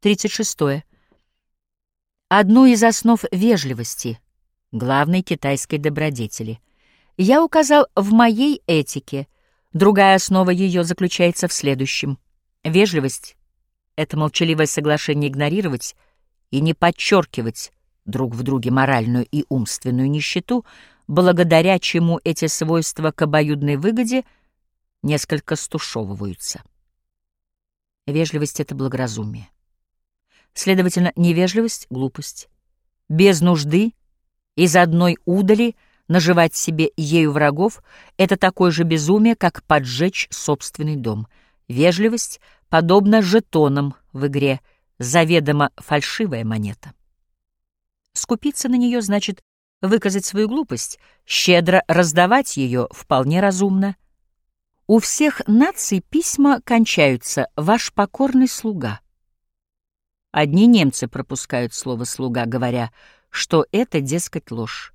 36. Одну из основ вежливости, главной китайской добродетели, я указал в моей этике. Другая основа ее заключается в следующем. Вежливость — это молчаливое соглашение игнорировать и не подчеркивать друг в друге моральную и умственную нищету, благодаря чему эти свойства к обоюдной выгоде несколько стушевываются. Вежливость — это благоразумие. Следовательно, невежливость — глупость. Без нужды, из одной удали наживать себе ею врагов — это такое же безумие, как поджечь собственный дом. Вежливость подобна жетонам в игре, заведомо фальшивая монета. Скупиться на нее значит выказать свою глупость, щедро раздавать ее вполне разумно. У всех наций письма кончаются «Ваш покорный слуга». Одни немцы пропускают слово «слуга», говоря, что это, дескать, ложь.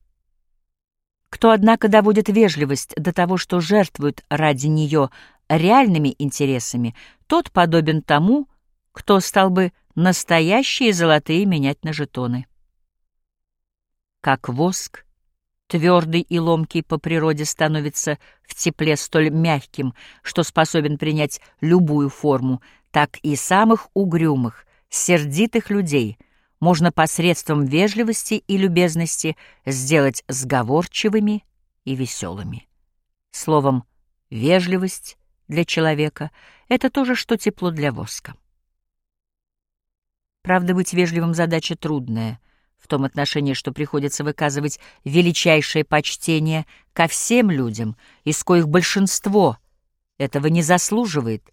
Кто, однако, доводит вежливость до того, что жертвует ради нее реальными интересами, тот подобен тому, кто стал бы настоящие золотые менять на жетоны. Как воск, твердый и ломкий по природе становится в тепле столь мягким, что способен принять любую форму, так и самых угрюмых, сердитых людей можно посредством вежливости и любезности сделать сговорчивыми и веселыми. Словом, вежливость для человека — это то же, что тепло для воска. Правда, быть вежливым — задача трудная, в том отношении, что приходится выказывать величайшее почтение ко всем людям, из коих большинство этого не заслуживает,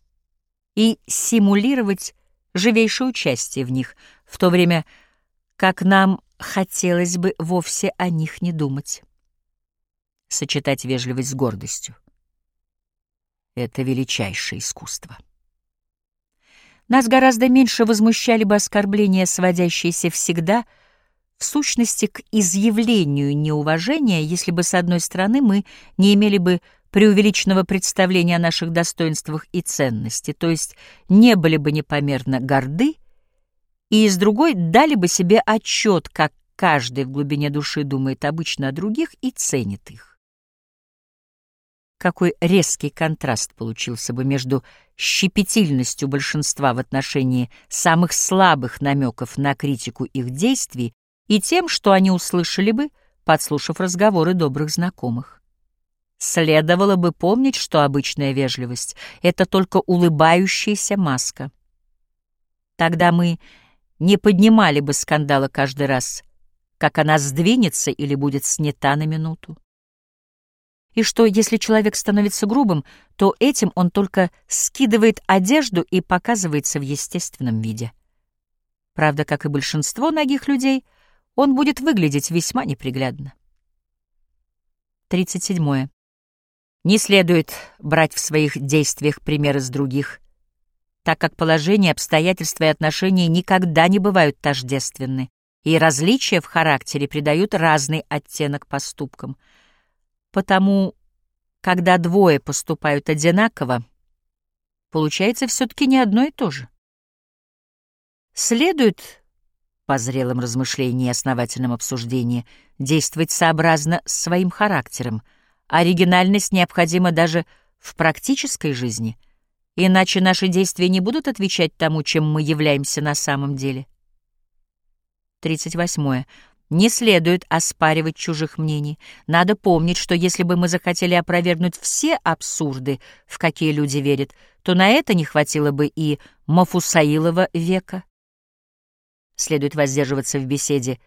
и симулировать живейшее участие в них, в то время как нам хотелось бы вовсе о них не думать. Сочетать вежливость с гордостью — это величайшее искусство. Нас гораздо меньше возмущали бы оскорбления, сводящиеся всегда в сущности к изъявлению неуважения, если бы, с одной стороны, мы не имели бы преувеличенного представления о наших достоинствах и ценности, то есть не были бы непомерно горды, и с другой дали бы себе отчет, как каждый в глубине души думает обычно о других и ценит их. Какой резкий контраст получился бы между щепетильностью большинства в отношении самых слабых намеков на критику их действий и тем, что они услышали бы, подслушав разговоры добрых знакомых. Следовало бы помнить, что обычная вежливость — это только улыбающаяся маска. Тогда мы не поднимали бы скандала каждый раз, как она сдвинется или будет снята на минуту. И что, если человек становится грубым, то этим он только скидывает одежду и показывается в естественном виде. Правда, как и большинство ногих людей, он будет выглядеть весьма неприглядно. 37. Не следует брать в своих действиях примеры с других, так как положение, обстоятельства и отношения никогда не бывают тождественны, и различия в характере придают разный оттенок поступкам. Потому, когда двое поступают одинаково, получается все-таки не одно и то же. Следует, по зрелым размышлениям и основательном обсуждении, действовать сообразно с своим характером — Оригинальность необходима даже в практической жизни, иначе наши действия не будут отвечать тому, чем мы являемся на самом деле. 38. Не следует оспаривать чужих мнений. Надо помнить, что если бы мы захотели опровергнуть все абсурды, в какие люди верят, то на это не хватило бы и Мафусаилова века. Следует воздерживаться в беседе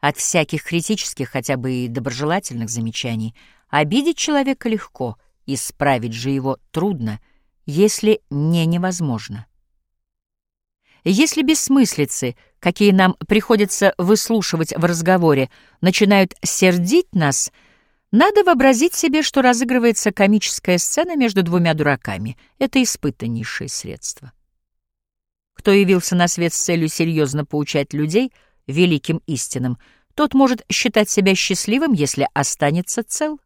от всяких критических, хотя бы и доброжелательных замечаний. Обидеть человека легко, исправить же его трудно, если не невозможно. Если бессмыслицы, какие нам приходится выслушивать в разговоре, начинают сердить нас, надо вообразить себе, что разыгрывается комическая сцена между двумя дураками. Это испытаннейшее средство. Кто явился на свет с целью серьезно поучать людей — великим истинам, тот может считать себя счастливым, если останется цел.